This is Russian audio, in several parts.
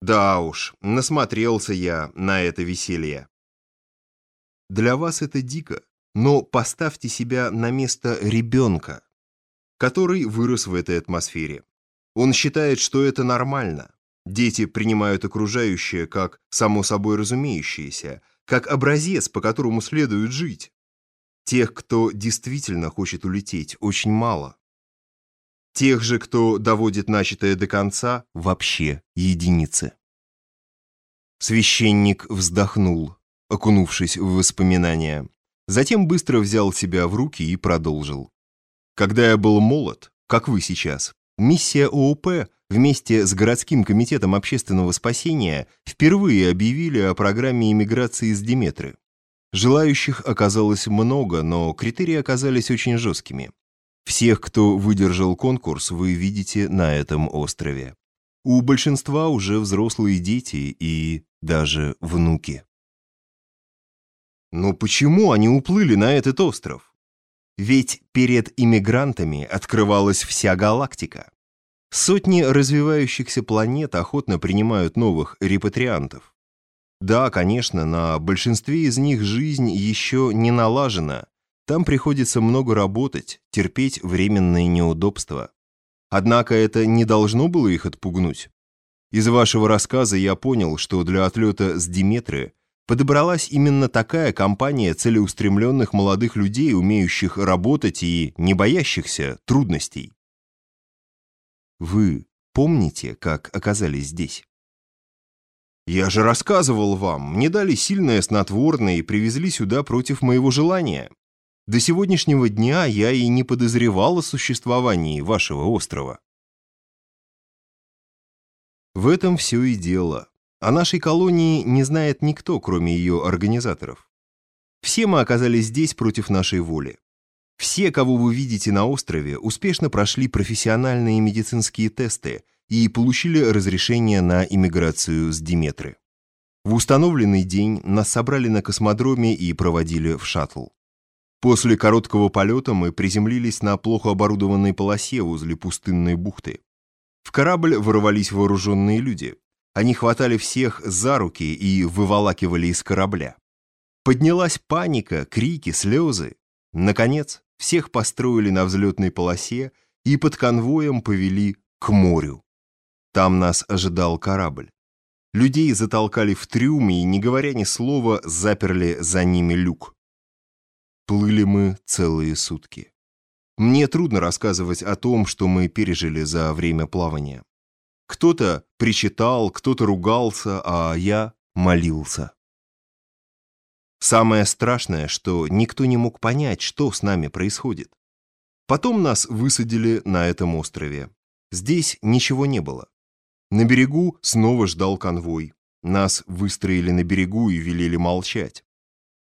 Да уж, насмотрелся я на это веселье. Для вас это дико, но поставьте себя на место ребенка, который вырос в этой атмосфере. Он считает, что это нормально. Дети принимают окружающее как само собой разумеющееся, как образец, по которому следует жить. Тех, кто действительно хочет улететь, очень мало. Тех же, кто доводит начатое до конца, вообще единицы. Священник вздохнул, окунувшись в воспоминания. Затем быстро взял себя в руки и продолжил. Когда я был молод, как вы сейчас, миссия ООП вместе с городским комитетом общественного спасения впервые объявили о программе иммиграции с Диметры. Желающих оказалось много, но критерии оказались очень жесткими. Всех, кто выдержал конкурс, вы видите на этом острове. У большинства уже взрослые дети и даже внуки. Но почему они уплыли на этот остров? Ведь перед иммигрантами открывалась вся галактика. Сотни развивающихся планет охотно принимают новых репатриантов. Да, конечно, на большинстве из них жизнь еще не налажена, там приходится много работать, терпеть временные неудобства. Однако это не должно было их отпугнуть. Из вашего рассказа я понял, что для отлета с Диметры подобралась именно такая компания целеустремленных молодых людей, умеющих работать и не боящихся трудностей. Вы помните, как оказались здесь? Я же рассказывал вам, мне дали сильное снотворное и привезли сюда против моего желания. До сегодняшнего дня я и не подозревал о существовании вашего острова. В этом все и дело. О нашей колонии не знает никто, кроме ее организаторов. Все мы оказались здесь против нашей воли. Все, кого вы видите на острове, успешно прошли профессиональные медицинские тесты и получили разрешение на иммиграцию с Диметры. В установленный день нас собрали на космодроме и проводили в шаттл. После короткого полета мы приземлились на плохо оборудованной полосе возле пустынной бухты. В корабль ворвались вооруженные люди. Они хватали всех за руки и выволакивали из корабля. Поднялась паника, крики, слезы. Наконец, всех построили на взлетной полосе и под конвоем повели к морю. Там нас ожидал корабль. Людей затолкали в трюм и, не говоря ни слова, заперли за ними люк. Плыли мы целые сутки. Мне трудно рассказывать о том, что мы пережили за время плавания. Кто-то причитал, кто-то ругался, а я молился. Самое страшное, что никто не мог понять, что с нами происходит. Потом нас высадили на этом острове. Здесь ничего не было. На берегу снова ждал конвой. Нас выстроили на берегу и велели молчать.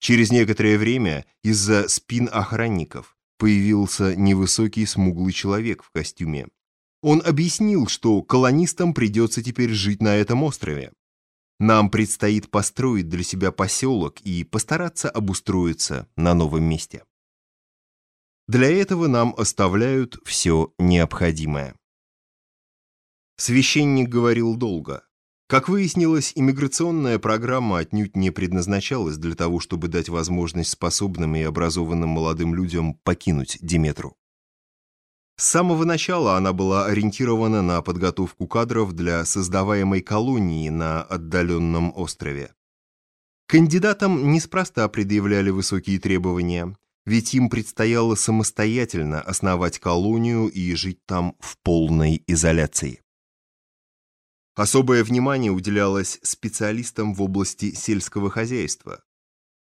Через некоторое время из-за спин охранников появился невысокий смуглый человек в костюме. Он объяснил, что колонистам придется теперь жить на этом острове. Нам предстоит построить для себя поселок и постараться обустроиться на новом месте. Для этого нам оставляют все необходимое. Священник говорил долго. Как выяснилось, иммиграционная программа отнюдь не предназначалась для того, чтобы дать возможность способным и образованным молодым людям покинуть Диметру. С самого начала она была ориентирована на подготовку кадров для создаваемой колонии на отдаленном острове. Кандидатам неспроста предъявляли высокие требования, ведь им предстояло самостоятельно основать колонию и жить там в полной изоляции. Особое внимание уделялось специалистам в области сельского хозяйства.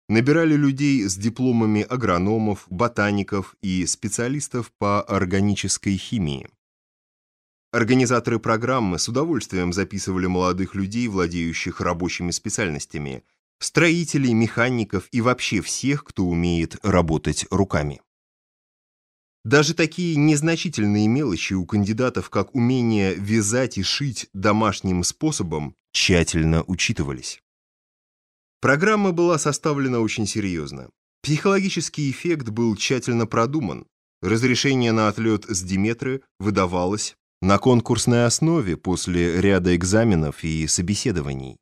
Набирали людей с дипломами агрономов, ботаников и специалистов по органической химии. Организаторы программы с удовольствием записывали молодых людей, владеющих рабочими специальностями, строителей, механиков и вообще всех, кто умеет работать руками. Даже такие незначительные мелочи у кандидатов, как умение вязать и шить домашним способом, тщательно учитывались. Программа была составлена очень серьезно. Психологический эффект был тщательно продуман. Разрешение на отлет с Диметры выдавалось на конкурсной основе после ряда экзаменов и собеседований.